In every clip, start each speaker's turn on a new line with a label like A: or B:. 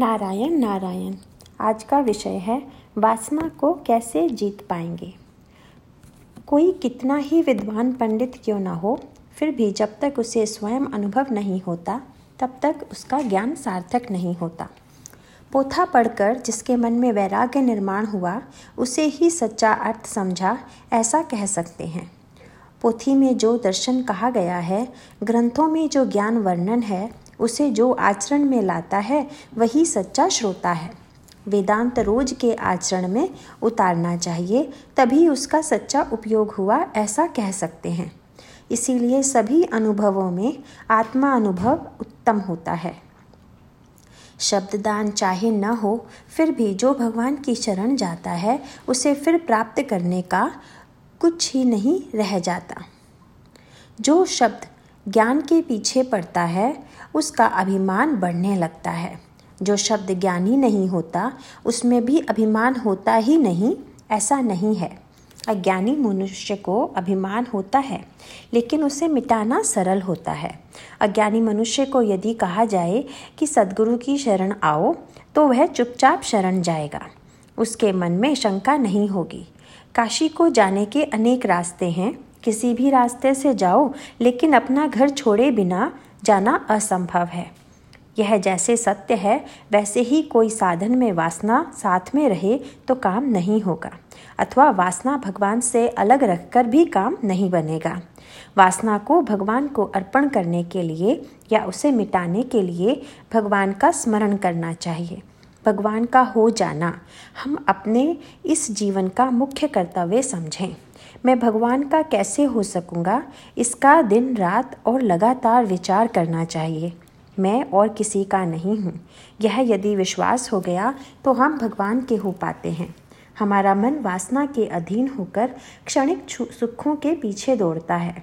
A: नारायण नारायण। आज का विषय है, वासना को कैसे जीत पाएँगे? कोई कितना ही विद्वान पंडित क्यों ना हो, फिर भी जब तक उसे स्वयं अनुभव नहीं होता, तब तक उसका ज्ञान सार्थक नहीं होता। पोथा पढ़कर जिसके मन में वैराग्य निर्माण हुआ, उसे ही सच्चा अर्थ समझा, ऐसा कह सकते हैं। पोथी में जो दर्शन कहा गया है, ग्रंथों में जो ज्ञान वर्णन है उसे जो आचरण में लाता है, वही सच्चा श्रोता है। वेदांत रोज के आचरण में उतारना चाहिए, तभी उसका सच्चा उपयोग हुआ ऐसा कह सकते हैं। इसीलिए सभी अनुभवों में आत्मा अनुभव उत्तम होता है। शब्ददान चाहे न हो, फिर भी जो भगवान की शरण जाता है, उसे फिर प्राप्त करने का कुछ ही नहीं रह जाता। जो शब्द ज्ञान के पीछे पड़ता है उसका अभिमान बढ़ने लगता है। जो शब्द ज्ञानी नहीं होता, उसमें भी अभिमान होता ही नहीं, ऐसा नहीं है। अज्ञानी मनुष्य को अभिमान होता है, लेकिन उसे मिटाना सरल होता है। अज्ञानी मनुष्य को यदि कहा जाए कि सदगुरु की शरण आओ तो वह चुपचाप शरण जाएगा। उसके मन में शंका नहीं होगी। काशी को जाने के अनेक रास्ते हैं। किसी भी रास्ते से जाओ, लेकिन अपना घर छोड़े बिना जाना असंभव है। यह जैसे सत्य है, वैसे ही कोई साधन में वासना साथ में रहे तो काम नहीं होगा, अथवा वासना भगवान से अलग रखकर भी काम नहीं बनेगा। वासना को भगवान को अर्पण करने के लिए या उसे मिटाने के लिए भगवान का स्मरण करना चाहिए। भगवान का हो जाना, हम अपने इस जीवन का मुख्य कर्तव्य समझें। मैं भगवान का कैसे हो सकूँगा? इसका दिन रात और लगातार विचार करना चाहिए। मैं और किसी का नहीं हूँ। यह यदि विश्वास हो गया तो हम भगवान के हो पाते हैं। हमारा मन वासना के अधीन होकर क्षणिक सुखों के पीछे दौड़ता है।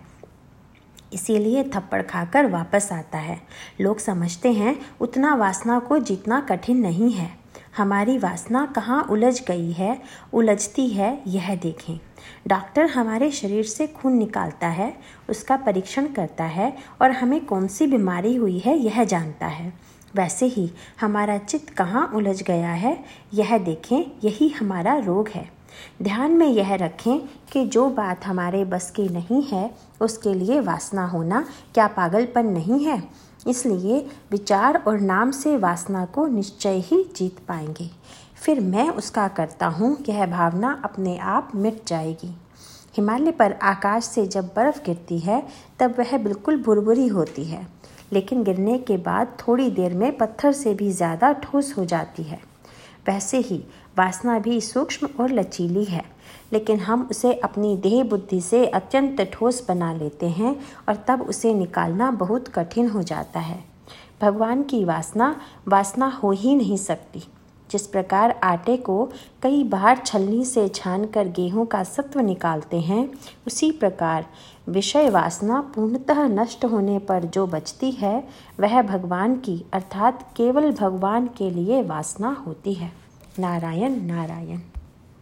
A: इसीलिए थप्पड़ खाकर वापस आता है। लोग समझते हैं, उतना वासना को जीतना कठिन नहीं है। हमारी वासना कहाँ उलझ गई है, उलझती है, यह देखें। डॉक्टर हमारे शरीर से खून निकालता है, उसका परीक्षण करता है और हमें कौन सी बीमारी हुई है यह जानता है। वैसे ही हमारा चित्त कहाँ उलझ गया है, यह देखें, यही हमारा रोग है। ध्यान में यह रखें कि जो बात हमारे बस की नहीं है, उसके लिए वासना होना क्या पागलपन नहीं है। इसलिए विचार और नाम से वासना को निश्चय ही जीत पाएँगे। फिर मैं उसका करता हूँ यह भावना अपने आप मिट जाएगी। हिमालय पर आकाश से जब बर्फ़ गिरती है, तब वह बिल्कुल भुरभुरी होती है, लेकिन गिरने के बाद थोड़ी देर में पत्थर से भी ज़्यादा ठोस हो जाती है। वैसे ही वासना भी सूक्ष्म और लचीली है, लेकिन हम उसे अपनी देह बुद्धि से अत्यंत ठोस बना लेते हैं और तब उसे निकालना बहुत कठिन हो जाता है। भगवान की वासना वासना हो ही नहीं सकती। जिस प्रकार आटे को कई बार छलनी से छान कर गेहूँ का सत्व निकालते हैं, उसी प्रकार विषय वासना पूर्णतः नष्ट होने पर जो बचती है, वह भगवान की, अर्थात केवल भगवान के लिए वासना होती है। नारायण नारायण।